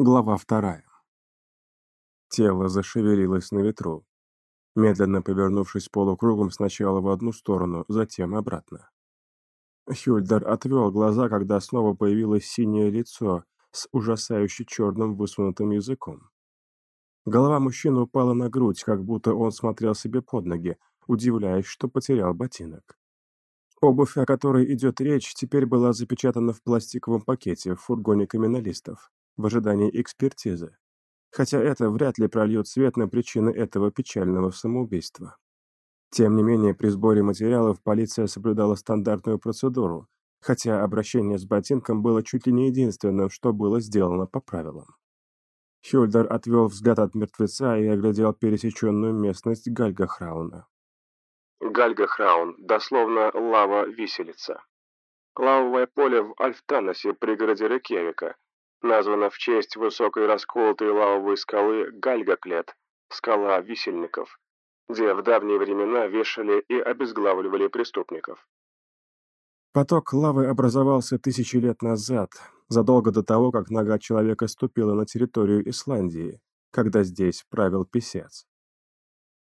Глава вторая. Тело зашевелилось на ветру, медленно повернувшись полукругом сначала в одну сторону, затем обратно. Хюльдер отвел глаза, когда снова появилось синее лицо с ужасающе черным высунутым языком. Голова мужчины упала на грудь, как будто он смотрел себе под ноги, удивляясь, что потерял ботинок. Обувь, о которой идет речь, теперь была запечатана в пластиковом пакете в фургоне криминалистов в ожидании экспертизы, хотя это вряд ли прольет свет на причины этого печального самоубийства. Тем не менее, при сборе материалов полиция соблюдала стандартную процедуру, хотя обращение с ботинком было чуть ли не единственным, что было сделано по правилам. Хюльдер отвел взгляд от мертвеца и оглядел пересеченную местность Гальгахрауна. Гальгахраун, дословно «лава-виселица». Лавовое поле в Альфтаносе, пригороде Рекевика, названа в честь высокой расколотой лавовой скалы Гальгаклет, скала висельников, где в давние времена вешали и обезглавливали преступников. Поток лавы образовался тысячи лет назад, задолго до того, как нога человека ступила на территорию Исландии, когда здесь правил писец.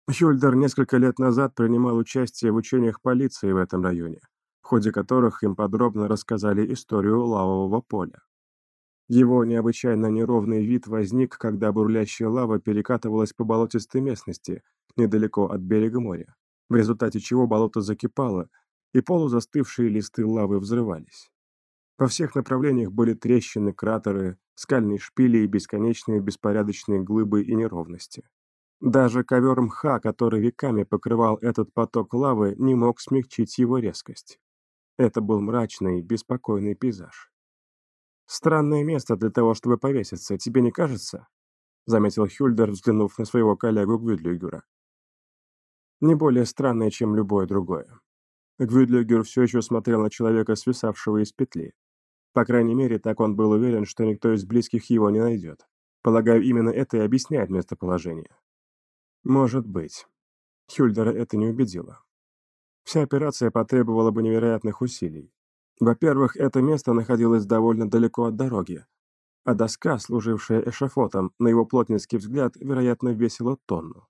Хюльдер несколько лет назад принимал участие в учениях полиции в этом районе, в ходе которых им подробно рассказали историю лавового поля. Его необычайно неровный вид возник, когда бурлящая лава перекатывалась по болотистой местности, недалеко от берега моря, в результате чего болото закипало, и полузастывшие листы лавы взрывались. По всех направлениях были трещины, кратеры, скальные шпили и бесконечные беспорядочные глыбы и неровности. Даже ковер мха, который веками покрывал этот поток лавы, не мог смягчить его резкость. Это был мрачный, беспокойный пейзаж. «Странное место для того, чтобы повеситься, тебе не кажется?» — заметил Хюльдер, взглянув на своего коллегу Гвюдлюгера. «Не более странное, чем любое другое». Гвюдлюгер все еще смотрел на человека, свисавшего из петли. По крайней мере, так он был уверен, что никто из близких его не найдет. Полагаю, именно это и объясняет местоположение. Может быть. Хюльдера это не убедило. Вся операция потребовала бы невероятных усилий. Во-первых, это место находилось довольно далеко от дороги, а доска, служившая эшафотом, на его плотницкий взгляд, вероятно, весила тонну.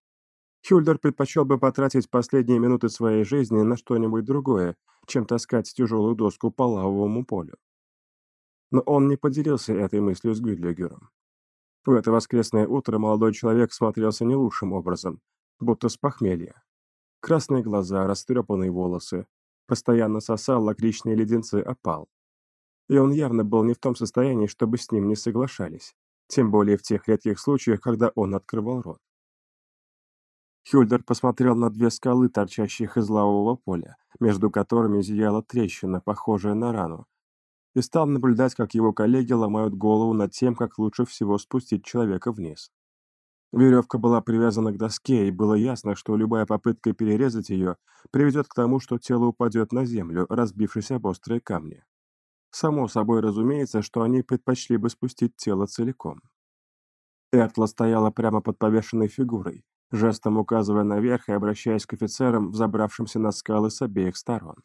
Хюльдер предпочел бы потратить последние минуты своей жизни на что-нибудь другое, чем таскать тяжелую доску по лавовому полю. Но он не поделился этой мыслью с Гюдлигером. В это воскресное утро молодой человек смотрелся не лучшим образом, будто с похмелья. Красные глаза, растрепанные волосы, постоянно сосал лакричные леденцы опал. И он явно был не в том состоянии, чтобы с ним не соглашались, тем более в тех редких случаях, когда он открывал рот. Хюльдер посмотрел на две скалы, торчащих из лавового поля, между которыми зияла трещина, похожая на рану, и стал наблюдать, как его коллеги ломают голову над тем, как лучше всего спустить человека вниз. Веревка была привязана к доске, и было ясно, что любая попытка перерезать ее приведет к тому, что тело упадет на землю, разбившись об острые камни. Само собой разумеется, что они предпочли бы спустить тело целиком. Эртла стояла прямо под повешенной фигурой, жестом указывая наверх и обращаясь к офицерам, взобравшимся на скалы с обеих сторон.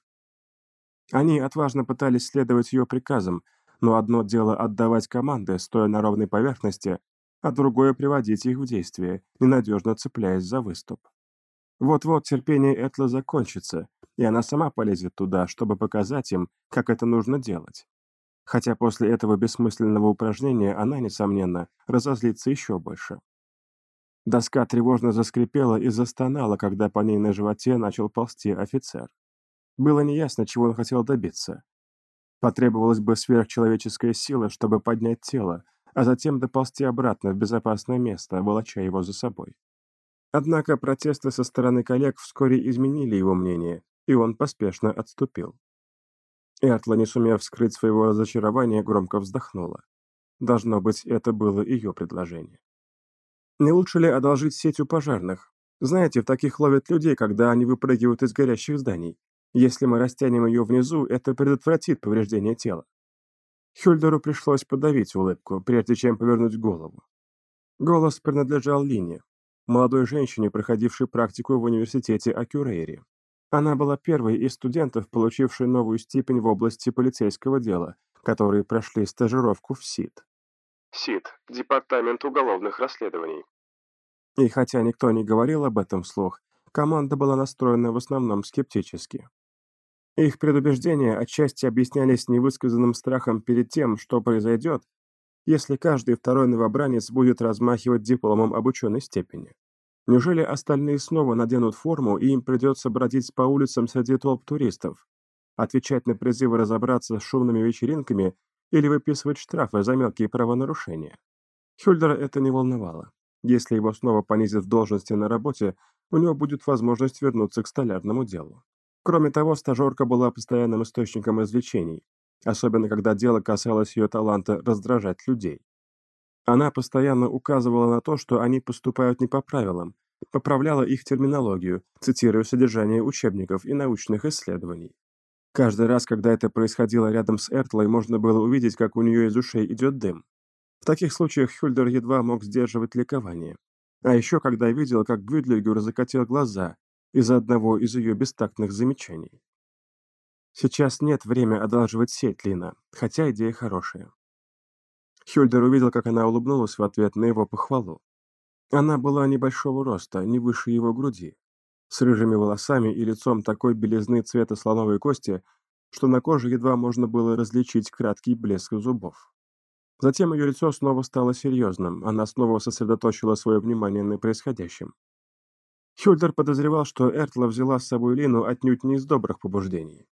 Они отважно пытались следовать ее приказам, но одно дело отдавать команды, стоя на ровной поверхности, а другое приводить их в действие, ненадежно цепляясь за выступ. Вот-вот терпение Этла закончится, и она сама полезет туда, чтобы показать им, как это нужно делать. Хотя после этого бессмысленного упражнения она, несомненно, разозлится еще больше. Доска тревожно заскрипела и застонала, когда по ней на животе начал ползти офицер. Было неясно, чего он хотел добиться. Потребовалась бы сверхчеловеческая сила, чтобы поднять тело, а затем доползти обратно в безопасное место, волоча его за собой. Однако протесты со стороны коллег вскоре изменили его мнение, и он поспешно отступил. Эртла, не сумев скрыть своего разочарования, громко вздохнула. Должно быть, это было ее предложение. Не лучше ли одолжить сеть у пожарных? Знаете, в таких ловят людей, когда они выпрыгивают из горящих зданий. Если мы растянем ее внизу, это предотвратит повреждение тела. Хюльдеру пришлось подавить улыбку, прежде чем повернуть голову. Голос принадлежал Лине, молодой женщине, проходившей практику в университете Акюрейри. Она была первой из студентов, получившей новую степень в области полицейского дела, которые прошли стажировку в СИД. СИД, Департамент уголовных расследований. И хотя никто не говорил об этом вслух, команда была настроена в основном скептически. Их предубеждения отчасти объяснялись невысказанным страхом перед тем, что произойдет, если каждый второй новобранец будет размахивать дипломом об ученой степени. Неужели остальные снова наденут форму, и им придется бродить по улицам среди толп туристов, отвечать на призывы разобраться с шумными вечеринками или выписывать штрафы за мелкие правонарушения? Хюльдера это не волновало. Если его снова понизят в должности на работе, у него будет возможность вернуться к столярному делу. Кроме того, стажерка была постоянным источником развлечений, особенно когда дело касалось ее таланта раздражать людей. Она постоянно указывала на то, что они поступают не по правилам, поправляла их терминологию, цитируя содержание учебников и научных исследований. Каждый раз, когда это происходило рядом с Эртлой, можно было увидеть, как у нее из ушей идет дым. В таких случаях Хюльдер едва мог сдерживать ликование. А еще когда видел, как Гвюдлигер закатил глаза из-за одного из ее бестактных замечаний. Сейчас нет времени одалживать сеть Лина, хотя идея хорошая. Хюльдер увидел, как она улыбнулась в ответ на его похвалу. Она была небольшого роста, не выше его груди, с рыжими волосами и лицом такой белизны цвета слоновой кости, что на коже едва можно было различить краткий блеск зубов. Затем ее лицо снова стало серьезным, она снова сосредоточила свое внимание на происходящем. Хюльдер подозревал, что Эртла взяла с собой Лину отнюдь не из добрых побуждений.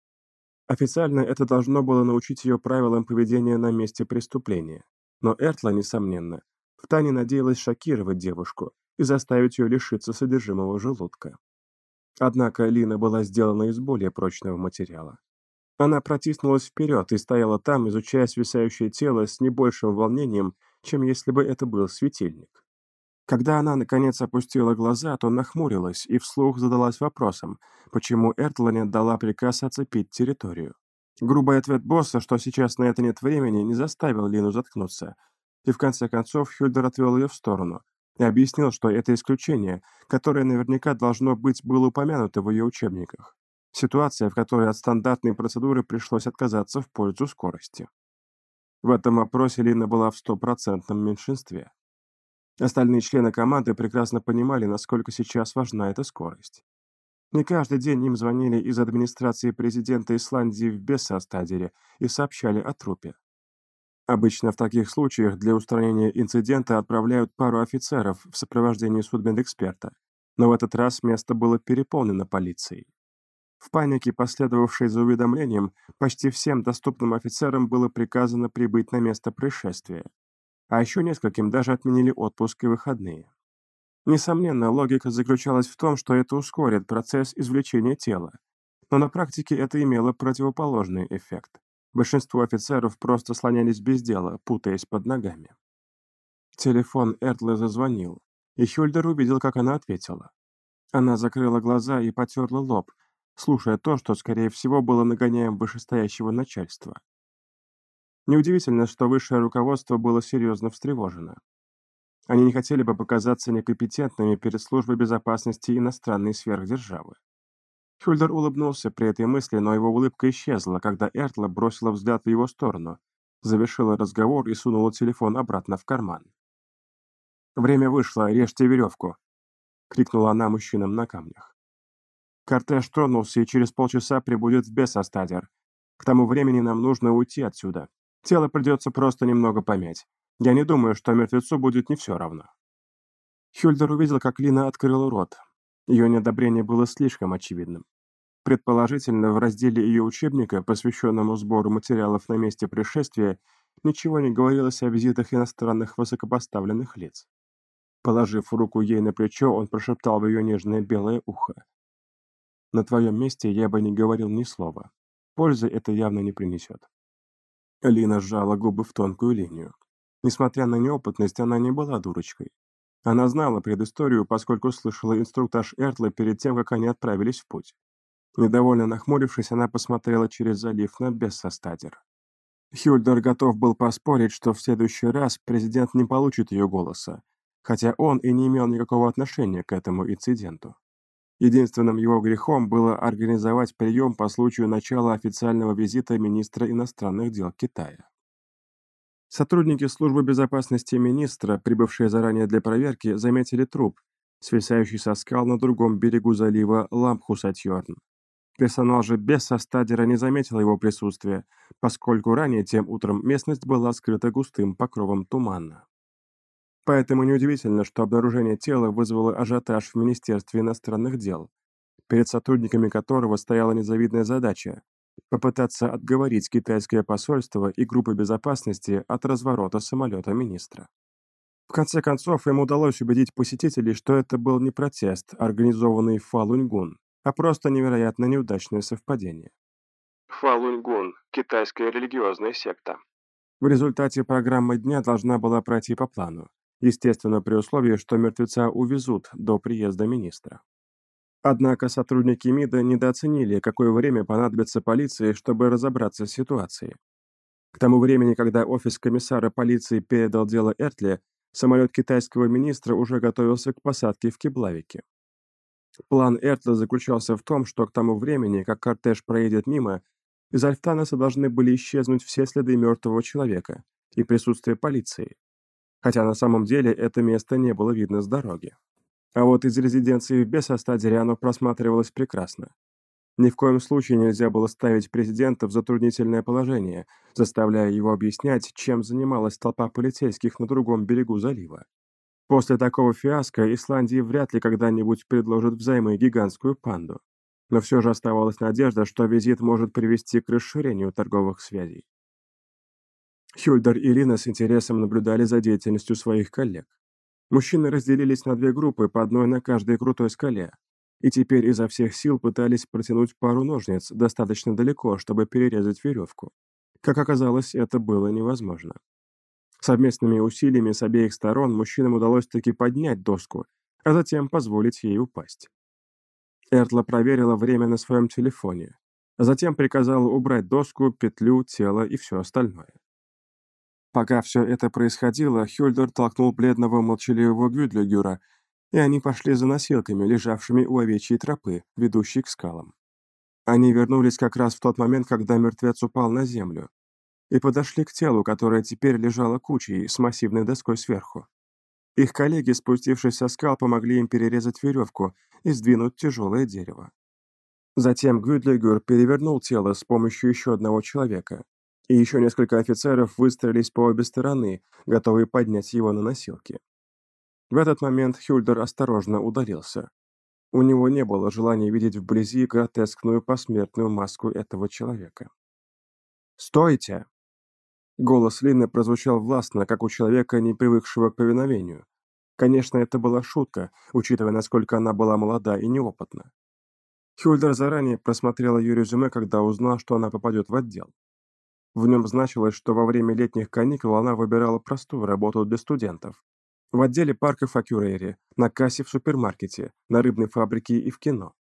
Официально это должно было научить ее правилам поведения на месте преступления. Но Эртла, несомненно, втайне надеялась шокировать девушку и заставить ее лишиться содержимого желудка. Однако Лина была сделана из более прочного материала. Она протиснулась вперед и стояла там, изучая свисающее тело с не большим волнением, чем если бы это был светильник. Когда она, наконец, опустила глаза, то нахмурилась и вслух задалась вопросом, почему Эртла не дала приказ оцепить территорию. Грубый ответ босса, что сейчас на это нет времени, не заставил Лину заткнуться. И в конце концов Хюльдер отвел ее в сторону и объяснил, что это исключение, которое наверняка должно быть было упомянуто в ее учебниках. Ситуация, в которой от стандартной процедуры пришлось отказаться в пользу скорости. В этом вопросе Лина была в стопроцентном меньшинстве. Остальные члены команды прекрасно понимали, насколько сейчас важна эта скорость. Не каждый день им звонили из администрации президента Исландии в Бессастадере и сообщали о трупе. Обычно в таких случаях для устранения инцидента отправляют пару офицеров в сопровождении судмедэксперта, но в этот раз место было переполнено полицией. В панике, последовавшей за уведомлением, почти всем доступным офицерам было приказано прибыть на место происшествия, а еще нескольким даже отменили отпуск и выходные. Несомненно, логика заключалась в том, что это ускорит процесс извлечения тела. Но на практике это имело противоположный эффект. Большинство офицеров просто слонялись без дела, путаясь под ногами. Телефон Эртлы зазвонил, и Хюльдер увидел, как она ответила. Она закрыла глаза и потерла лоб, слушая то, что, скорее всего, было нагоняем вышестоящего начальства. Неудивительно, что высшее руководство было серьезно встревожено. Они не хотели бы показаться некомпетентными перед службой безопасности иностранной сверхдержавы. Хюльдер улыбнулся при этой мысли, но его улыбка исчезла, когда Эртла бросила взгляд в его сторону, завершила разговор и сунула телефон обратно в карман. «Время вышло, режьте веревку!» — крикнула она мужчинам на камнях. Кортеж тронулся и через полчаса прибудет в Бесостадер. К тому времени нам нужно уйти отсюда. Тело придется просто немного помять. Я не думаю, что мертвецу будет не все равно. Хюльдер увидел, как Лина открыла рот. Ее неодобрение было слишком очевидным. Предположительно, в разделе ее учебника, посвященному сбору материалов на месте происшествия, ничего не говорилось о визитах иностранных высокопоставленных лиц. Положив руку ей на плечо, он прошептал в ее нежное белое ухо. «На твоем месте я бы не говорил ни слова. Пользы это явно не принесет». Лина сжала губы в тонкую линию. Несмотря на неопытность, она не была дурочкой. Она знала предысторию, поскольку слышала инструктаж Эртла перед тем, как они отправились в путь. Недовольно нахмурившись, она посмотрела через залив на Бессостадер. Хюльдер готов был поспорить, что в следующий раз президент не получит ее голоса, хотя он и не имел никакого отношения к этому инциденту. Единственным его грехом было организовать прием по случаю начала официального визита министра иностранных дел Китая. Сотрудники службы безопасности министра, прибывшие заранее для проверки, заметили труп, свисающий со скал на другом берегу залива Лампхусатьорн. Персонал же без Состадера не заметил его присутствия, поскольку ранее тем утром местность была скрыта густым покровом тумана. Поэтому неудивительно, что обнаружение тела вызвало ажиотаж в Министерстве иностранных дел, перед сотрудниками которого стояла незавидная задача – попытаться отговорить китайское посольство и группы безопасности от разворота самолета министра. В конце концов, им удалось убедить посетителей, что это был не протест, организованный Фалуньгун, а просто невероятно неудачное совпадение. Фалуньгун – китайская религиозная секта. В результате программа дня должна была пройти по плану, естественно, при условии, что мертвеца увезут до приезда министра. Однако сотрудники МИДа недооценили, какое время понадобится полиции, чтобы разобраться с ситуацией. К тому времени, когда офис комиссара полиции передал дело Эртле, самолет китайского министра уже готовился к посадке в Кеблавике. План Эртла заключался в том, что к тому времени, как кортеж проедет мимо, из Альфтанеса должны были исчезнуть все следы мертвого человека и присутствие полиции, хотя на самом деле это место не было видно с дороги. А вот из резиденции в Бесостадере оно просматривалось прекрасно. Ни в коем случае нельзя было ставить президента в затруднительное положение, заставляя его объяснять, чем занималась толпа полицейских на другом берегу залива. После такого фиаско Исландии вряд ли когда-нибудь предложат взаймы гигантскую панду. Но все же оставалась надежда, что визит может привести к расширению торговых связей. Хюльдер и Лина с интересом наблюдали за деятельностью своих коллег. Мужчины разделились на две группы, по одной на каждой крутой скале, и теперь изо всех сил пытались протянуть пару ножниц достаточно далеко, чтобы перерезать веревку. Как оказалось, это было невозможно. Совместными усилиями с обеих сторон мужчинам удалось таки поднять доску, а затем позволить ей упасть. Эртла проверила время на своем телефоне, а затем приказала убрать доску, петлю, тело и все остальное. Пока все это происходило, Хюльдер толкнул бледного молчаливого Гюдлигюра, и они пошли за носилками, лежавшими у овечьей тропы, ведущей к скалам. Они вернулись как раз в тот момент, когда мертвец упал на землю, и подошли к телу, которое теперь лежало кучей с массивной доской сверху. Их коллеги, спустившись со скал, помогли им перерезать веревку и сдвинуть тяжелое дерево. Затем Гюдлигер перевернул тело с помощью еще одного человека, и еще несколько офицеров выстроились по обе стороны, готовые поднять его на носилки. В этот момент Хюльдер осторожно ударился. У него не было желания видеть вблизи гротескную посмертную маску этого человека. «Стойте!» Голос Лины прозвучал властно, как у человека, не привыкшего к повиновению. Конечно, это была шутка, учитывая, насколько она была молода и неопытна. Хюльдер заранее просмотрела ее резюме, когда узнал, что она попадет в отдел. В нем значилось, что во время летних каникул она выбирала простую работу для студентов. В отделе парков Акюрери, на кассе в супермаркете, на рыбной фабрике и в кино.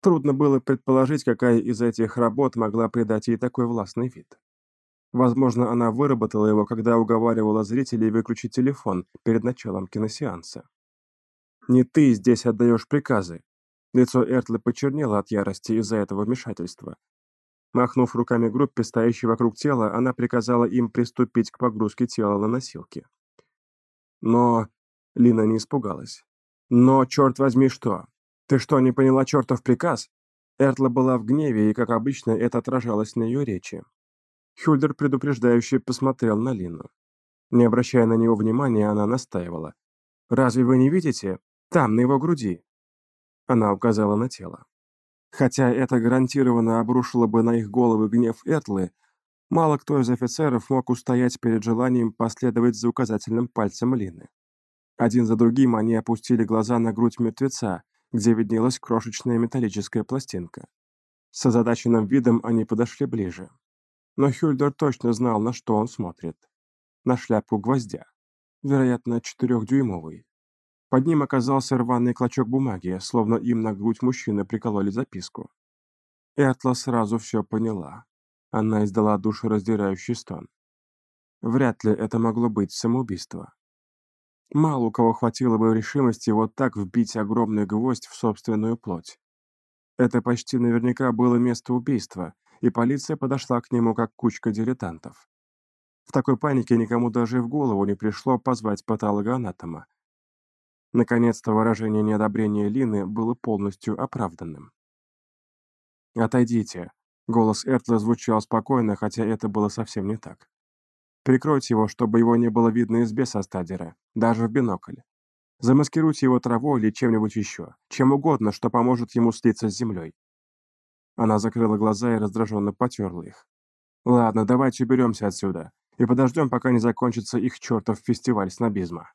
Трудно было предположить, какая из этих работ могла придать ей такой властный вид. Возможно, она выработала его, когда уговаривала зрителей выключить телефон перед началом киносеанса. «Не ты здесь отдаешь приказы!» Лицо Эртлы почернело от ярости из-за этого вмешательства. Махнув руками группе, стоящей вокруг тела, она приказала им приступить к погрузке тела на носилки. Но... Лина не испугалась. «Но, черт возьми, что? Ты что, не поняла чертов приказ?» Эртла была в гневе, и, как обычно, это отражалось на ее речи. Хюльдер предупреждающе посмотрел на Лину. Не обращая на него внимания, она настаивала. «Разве вы не видите? Там, на его груди!» Она указала на тело. Хотя это гарантированно обрушило бы на их головы гнев Этлы, мало кто из офицеров мог устоять перед желанием последовать за указательным пальцем Лины. Один за другим они опустили глаза на грудь мертвеца, где виднелась крошечная металлическая пластинка. С озадаченным видом они подошли ближе. Но Хюльдер точно знал, на что он смотрит. На шляпку гвоздя. Вероятно, четырехдюймовый. Под ним оказался рваный клочок бумаги, словно им на грудь мужчины прикололи записку. Эртла сразу все поняла. Она издала душераздирающий стон. Вряд ли это могло быть самоубийство. Мало у кого хватило бы решимости вот так вбить огромный гвоздь в собственную плоть. Это почти наверняка было место убийства, и полиция подошла к нему как кучка дилетантов. В такой панике никому даже в голову не пришло позвать патологоанатома. Наконец-то выражение неодобрения Лины было полностью оправданным. «Отойдите», — голос Эртла звучал спокойно, хотя это было совсем не так. «Прикройте его, чтобы его не было видно из бесостадера, даже в бинокль. Замаскируйте его травой или чем-нибудь еще, чем угодно, что поможет ему слиться с землей». Она закрыла глаза и раздраженно потерла их. «Ладно, давайте уберемся отсюда и подождем, пока не закончится их чертов фестиваль снобизма».